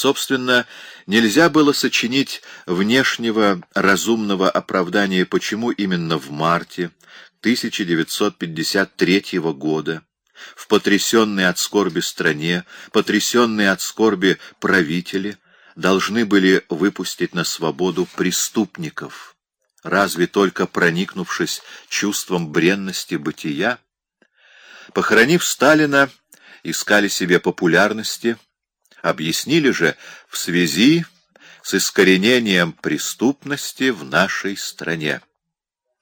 Собственно, нельзя было сочинить внешнего разумного оправдания, почему именно в марте 1953 года в потрясенной от скорби стране, потрясенные от скорби правители, должны были выпустить на свободу преступников. Разве только проникнувшись чувством бренности бытия? Похоронив Сталина, искали себе популярности, объяснили же в связи с искоренением преступности в нашей стране.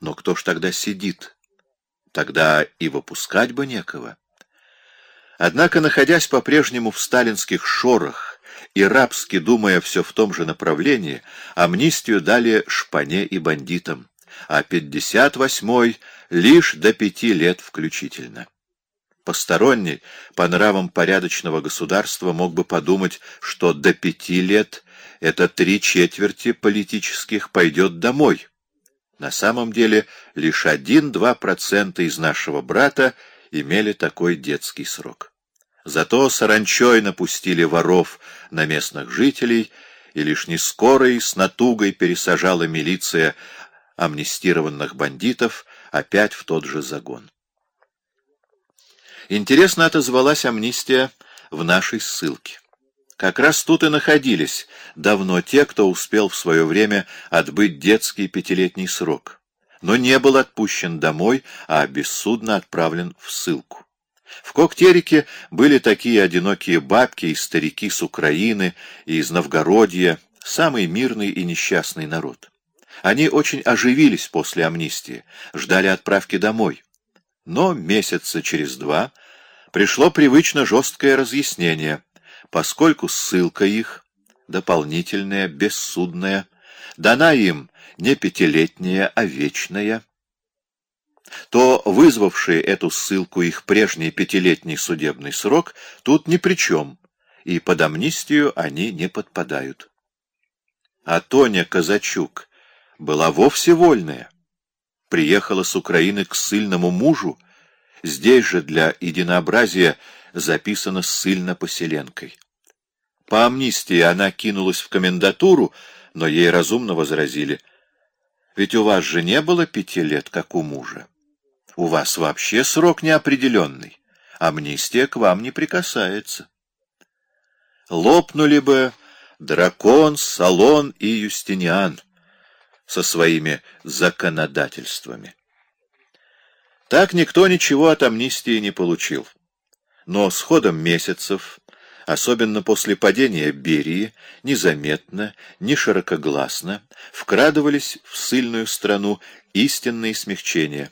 Но кто ж тогда сидит? Тогда и выпускать бы некого. Однако, находясь по-прежнему в сталинских шорах и рабски думая все в том же направлении, амнистию дали шпане и бандитам, а 58-й лишь до пяти лет включительно. Посторонний, по нравам порядочного государства, мог бы подумать, что до пяти лет это три четверти политических пойдет домой. На самом деле лишь один-два процента из нашего брата имели такой детский срок. Зато саранчой напустили воров на местных жителей, и лишь не скоро и с натугой пересажала милиция амнистированных бандитов опять в тот же загон. Интересно отозвалась амнистия в нашей ссылке. Как раз тут и находились давно те, кто успел в свое время отбыть детский пятилетний срок, но не был отпущен домой, а бессудно отправлен в ссылку. В Коктерике были такие одинокие бабки и старики с Украины и из Новгородья, самый мирный и несчастный народ. Они очень оживились после амнистии, ждали отправки домой. Но месяца через два пришло привычно жесткое разъяснение — поскольку ссылка их, дополнительная, бессудная, дана им не пятилетняя, а вечная, то вызвавший эту ссылку их прежний пятилетний судебный срок тут ни при чем, и под амнистию они не подпадают. А Тоня Казачук была вовсе вольная. Приехала с Украины к ссыльному мужу, здесь же для единообразия записана ссыльно-поселенкой. По амнистии она кинулась в комендатуру, но ей разумно возразили. Ведь у вас же не было пяти лет, как у мужа. У вас вообще срок неопределенный. Амнистия к вам не прикасается. Лопнули бы дракон, Салон и Юстиниан со своими законодательствами. Так никто ничего от амнистии не получил. Но с ходом месяцев, особенно после падения Берии, незаметно, не широкогласно вкрадывались в сильную страну истинные смягчения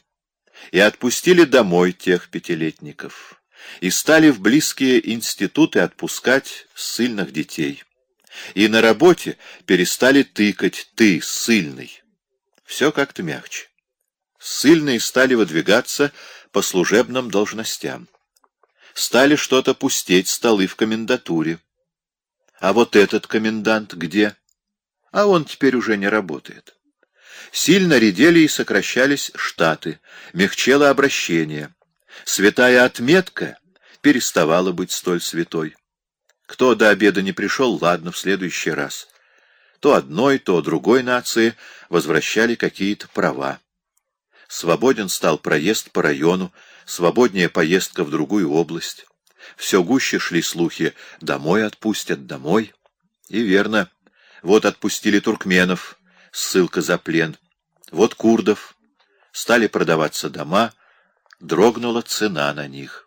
и отпустили домой тех пятилетников, и стали в близкие институты отпускать ссыльных детей. И на работе перестали тыкать «ты, ссыльный». Все как-то мягче. Ссыльные стали выдвигаться по служебным должностям стали что-то пустеть столы в комендатуре. А вот этот комендант где? А он теперь уже не работает. Сильно редели и сокращались штаты, мягчело обращение. Святая отметка переставала быть столь святой. Кто до обеда не пришел, ладно, в следующий раз. То одной, то другой нации возвращали какие-то права. Свободен стал проезд по району, свободнее поездка в другую область. Все гуще шли слухи «домой отпустят, домой». И верно, вот отпустили туркменов, ссылка за плен, вот курдов, стали продаваться дома, дрогнула цена на них.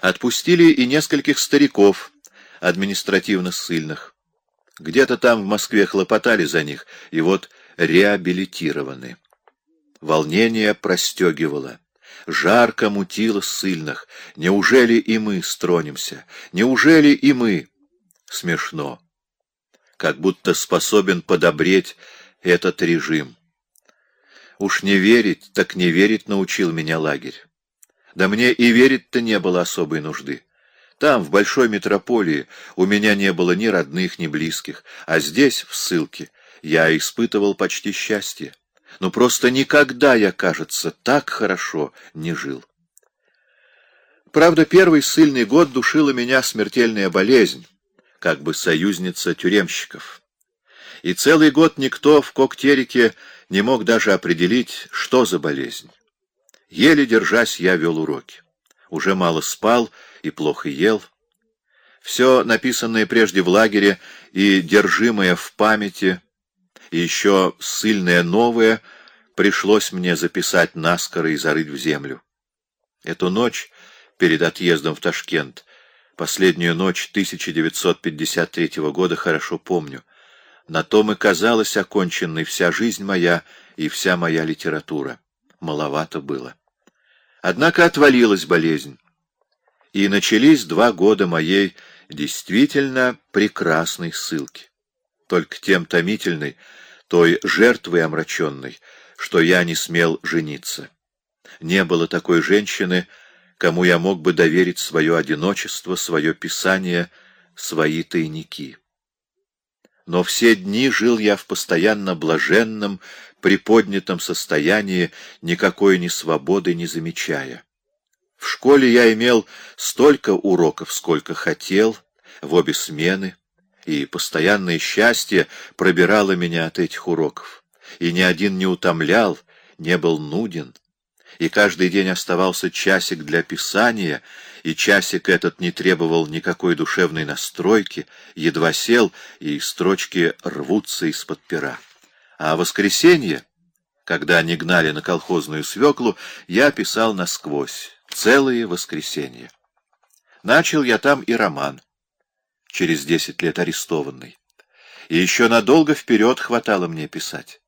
Отпустили и нескольких стариков, административно ссыльных. Где-то там в Москве хлопотали за них, и вот реабилитированы. Волнение простегивало. Жарко мутило ссыльных. Неужели и мы стронемся? Неужели и мы? Смешно. Как будто способен подобреть этот режим. Уж не верить, так не верить научил меня лагерь. Да мне и верить-то не было особой нужды. Там, в большой метрополии, у меня не было ни родных, ни близких, а здесь, в ссылке, я испытывал почти счастье. Но просто никогда я, кажется, так хорошо не жил. Правда, первый сильный год душила меня смертельная болезнь, как бы союзница тюремщиков. И целый год никто в Коктерике не мог даже определить, что за болезнь. Еле держась, я вел уроки. Уже мало спал и плохо ел. Все написанное прежде в лагере и держимое в памяти, и еще сильное новое, пришлось мне записать наскоро и зарыть в землю. Эту ночь перед отъездом в Ташкент, последнюю ночь 1953 года, хорошо помню. На том и казалась оконченной вся жизнь моя и вся моя литература. Маловато было. Однако отвалилась болезнь. И начались два года моей действительно прекрасной ссылки. Только тем томительной, той жертвой омраченной, что я не смел жениться. Не было такой женщины, кому я мог бы доверить свое одиночество, свое писание, свои тайники. Но все дни жил я в постоянно блаженном, приподнятом состоянии, никакой ни свободы не замечая. В школе я имел столько уроков, сколько хотел, в обе смены, и постоянное счастье пробирало меня от этих уроков, и ни один не утомлял, не был нуден, и каждый день оставался часик для писания, и часик этот не требовал никакой душевной настройки, едва сел, и строчки рвутся из-под пера. А воскресенье, когда они гнали на колхозную свеклу, я писал насквозь, целые воскресенья. Начал я там и роман, через десять лет арестованный. И еще надолго вперед хватало мне писать.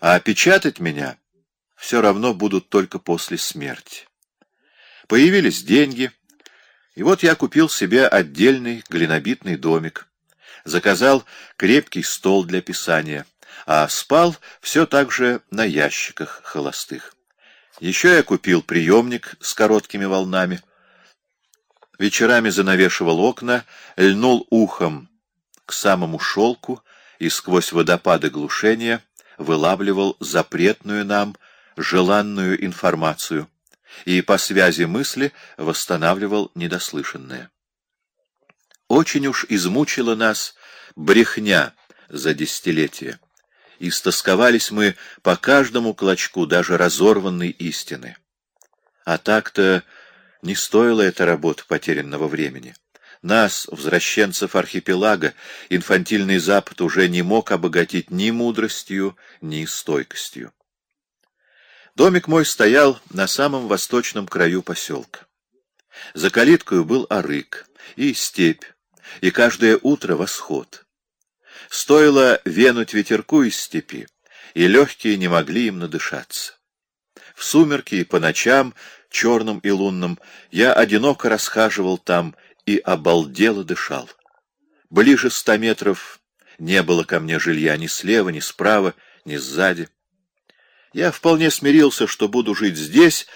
А печатать меня все равно будут только после смерти. Появились деньги, и вот я купил себе отдельный глинобитный домик, заказал крепкий стол для писания — а спал все так же на ящиках холостых. Еще я купил приемник с короткими волнами. Вечерами занавешивал окна, льнул ухом к самому шелку и сквозь водопады глушения вылавливал запретную нам, желанную информацию и по связи мысли восстанавливал недослышанное. Очень уж измучила нас брехня за десятилетия. Истосковались мы по каждому клочку даже разорванной истины. А так-то не стоила эта работа потерянного времени. Нас, возвращенцев архипелага, инфантильный Запад уже не мог обогатить ни мудростью, ни стойкостью. Домик мой стоял на самом восточном краю поселка. За калиткою был арык и степь, и каждое утро восход. Стоило венуть ветерку из степи, и легкие не могли им надышаться. В сумерки и по ночам, черным и лунным, я одиноко расхаживал там и обалдело дышал. Ближе ста метров не было ко мне жилья ни слева, ни справа, ни сзади. Я вполне смирился, что буду жить здесь,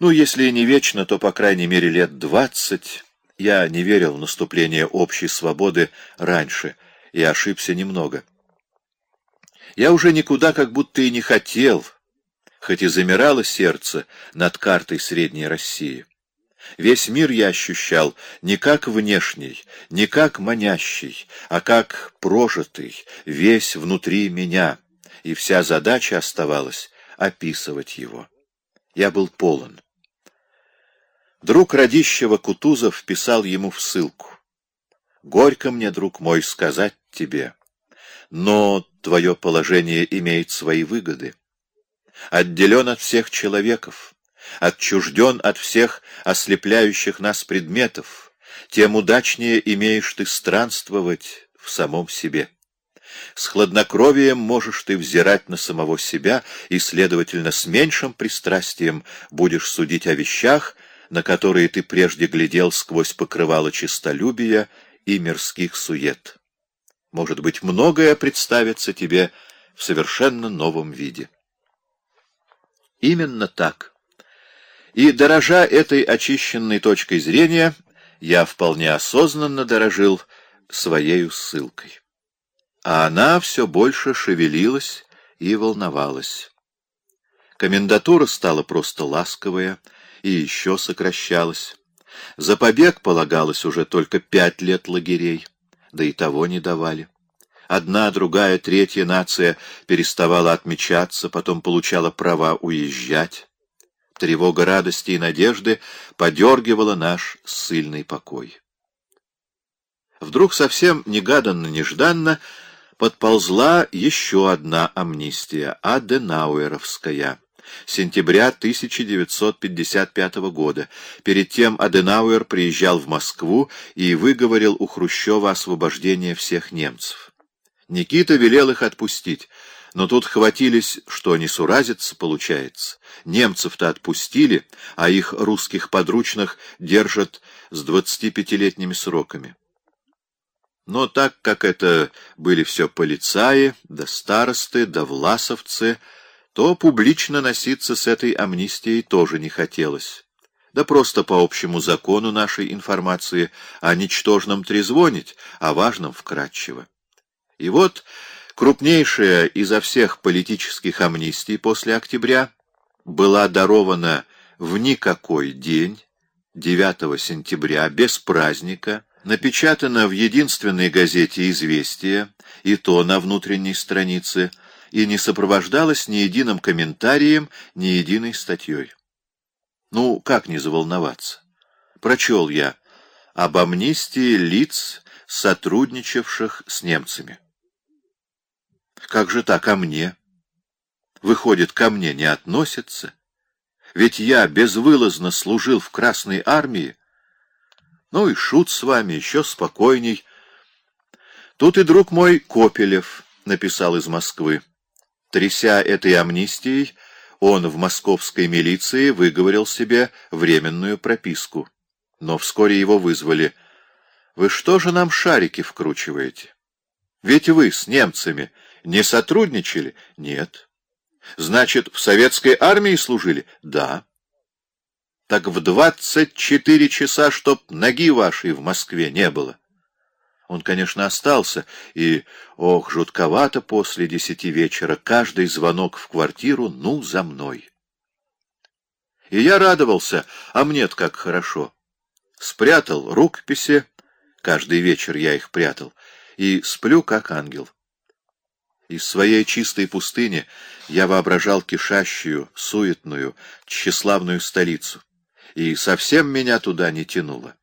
ну, если не вечно, то, по крайней мере, лет двадцать. Я не верил в наступление общей свободы раньше — и ошибся немного. Я уже никуда как будто и не хотел, хоть и замирало сердце над картой Средней России. Весь мир я ощущал не как внешний, не как манящий, а как прожитый, весь внутри меня, и вся задача оставалась описывать его. Я был полон. Друг Радищева Кутузов писал ему в ссылку. Горько мне, друг мой, сказать тебе, но твое положение имеет свои выгоды. Отделен от всех человеков, отчужден от всех ослепляющих нас предметов, тем удачнее имеешь ты странствовать в самом себе. С хладнокровием можешь ты взирать на самого себя и, следовательно, с меньшим пристрастием будешь судить о вещах, на которые ты прежде глядел сквозь покрывало честолюбия и мирских сует. Может быть, многое представится тебе в совершенно новом виде. Именно так. И, дорожа этой очищенной точкой зрения, я вполне осознанно дорожил своею ссылкой. А она все больше шевелилась и волновалась. Комендатура стала просто ласковая и еще сокращалась. За побег полагалось уже только пять лет лагерей. да и того не давали. Одна, другая, третья нация переставала отмечаться, потом получала права уезжать. Тревога радости и надежды подергивала наш ссыльный покой. Вдруг совсем негаданно-нежданно подползла еще одна амнистия, Аденауэровская, сентября 1955 года. Перед тем Аденауэр приезжал в Москву и выговорил у Хрущева освобождение всех немцев. Никита велел их отпустить, но тут хватились, что несуразица получается. Немцев-то отпустили, а их русских подручных держат с двадцатипятилетними сроками. Но так как это были все полицаи, да старосты, да власовцы, то публично носиться с этой амнистией тоже не хотелось. Да просто по общему закону нашей информации о ничтожном трезвонить, о важном вкратчиво. И вот крупнейшая изо всех политических амнистий после октября была дарована в никакой день, 9 сентября, без праздника, напечатана в единственной газете «Известия», и то на внутренней странице, и не сопровождалась ни единым комментарием, ни единой статьей. Ну, как не заволноваться? Прочел я об амнистии лиц, сотрудничавших с немцами. Как же так, ко мне? Выходит, ко мне не относятся? Ведь я безвылазно служил в Красной армии, ну и шут с вами, еще спокойней. Тут и друг мой Копелев написал из Москвы. Тряся этой амнистией, он в московской милиции выговорил себе временную прописку. Но вскоре его вызвали. «Вы что же нам шарики вкручиваете? Ведь вы с немцами не сотрудничали?» «Нет». «Значит, в советской армии служили?» «Да» так в двадцать четыре часа, чтоб ноги вашей в Москве не было. Он, конечно, остался, и, ох, жутковато после десяти вечера, каждый звонок в квартиру, ну, за мной. И я радовался, а мне-то как хорошо. Спрятал рукописи, каждый вечер я их прятал, и сплю, как ангел. Из своей чистой пустыни я воображал кишащую, суетную, тщеславную столицу и совсем меня туда не тянуло.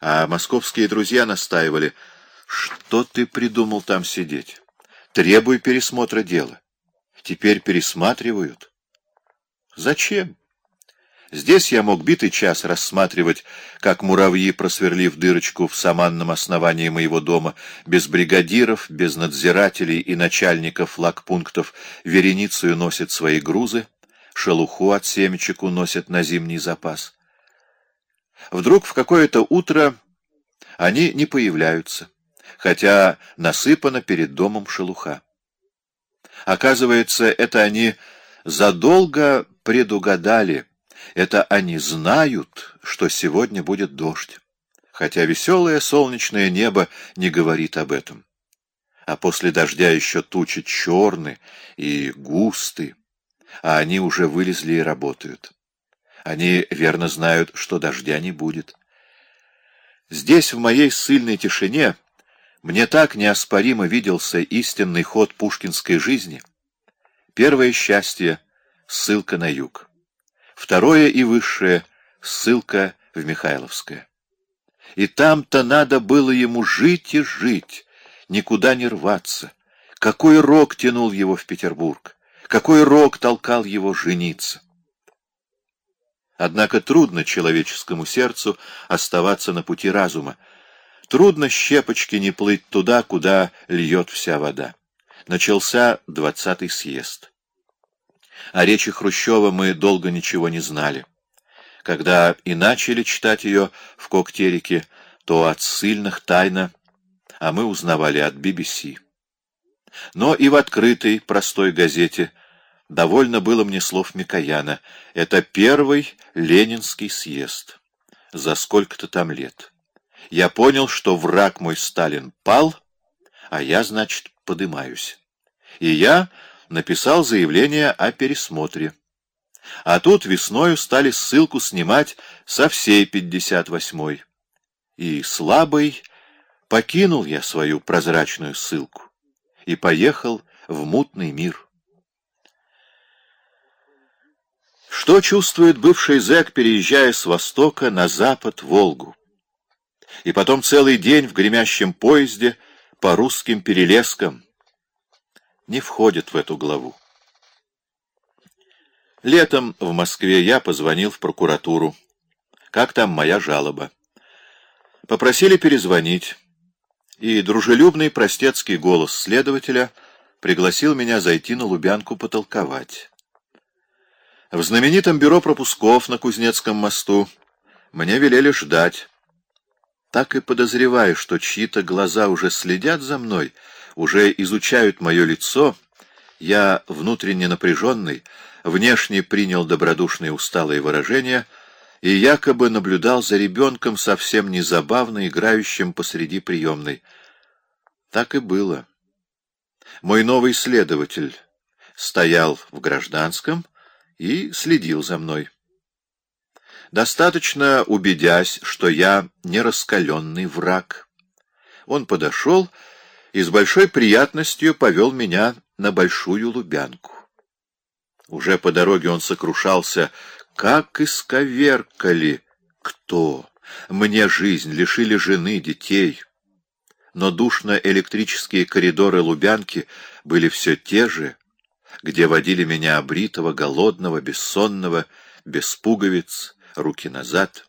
А московские друзья настаивали, что ты придумал там сидеть? Требуй пересмотра дела. Теперь пересматривают. Зачем? Здесь я мог битый час рассматривать, как муравьи, просверлив дырочку в саманном основании моего дома, без бригадиров, без надзирателей и начальников лагпунктов, вереницею носят свои грузы, шелуху от семечек уносят на зимний запас. Вдруг в какое-то утро они не появляются, хотя насыпана перед домом шелуха. Оказывается, это они задолго предугадали, это они знают, что сегодня будет дождь, хотя веселое солнечное небо не говорит об этом. А после дождя еще тучи черны и густы, а они уже вылезли и работают. Они верно знают, что дождя не будет. Здесь, в моей сильной тишине, мне так неоспоримо виделся истинный ход пушкинской жизни. Первое счастье — ссылка на юг. Второе и высшее — ссылка в Михайловское. И там-то надо было ему жить и жить, никуда не рваться. Какой рок тянул его в Петербург, какой рок толкал его жениться. Однако трудно человеческому сердцу оставаться на пути разума. Трудно щепочки не плыть туда, куда льет вся вода. Начался двадцатый съезд. О речи Хрущева мы долго ничего не знали. Когда и начали читать ее в Коктерике, то от ссыльных тайно, а мы узнавали от BBC. Но и в открытой, простой газете – Довольно было мне слов Микояна. Это первый ленинский съезд. За сколько-то там лет. Я понял, что враг мой Сталин пал, а я, значит, подымаюсь. И я написал заявление о пересмотре. А тут весною стали ссылку снимать со всей 58-й. И слабый, покинул я свою прозрачную ссылку и поехал в мутный мир. Что чувствует бывший зэк, переезжая с востока на запад Волгу? И потом целый день в гремящем поезде по русским перелескам. Не входит в эту главу. Летом в Москве я позвонил в прокуратуру. Как там моя жалоба? Попросили перезвонить, и дружелюбный простецкий голос следователя пригласил меня зайти на Лубянку потолковать. В знаменитом бюро пропусков на Кузнецком мосту мне велели ждать. Так и подозреваю, что чьи-то глаза уже следят за мной, уже изучают мое лицо. Я, внутренне напряженный, внешне принял добродушные усталые выражения и якобы наблюдал за ребенком, совсем незабавно играющим посреди приемной. Так и было. Мой новый следователь стоял в гражданском, и следил за мной. Достаточно убедясь, что я не раскаленный враг, он подошел и с большой приятностью повел меня на Большую Лубянку. Уже по дороге он сокрушался, как исковеркали. Кто? Мне жизнь, лишили жены, детей. Но душно-электрические коридоры Лубянки были все те же, где водили меня обритого, голодного, бессонного, без пуговиц, руки назад.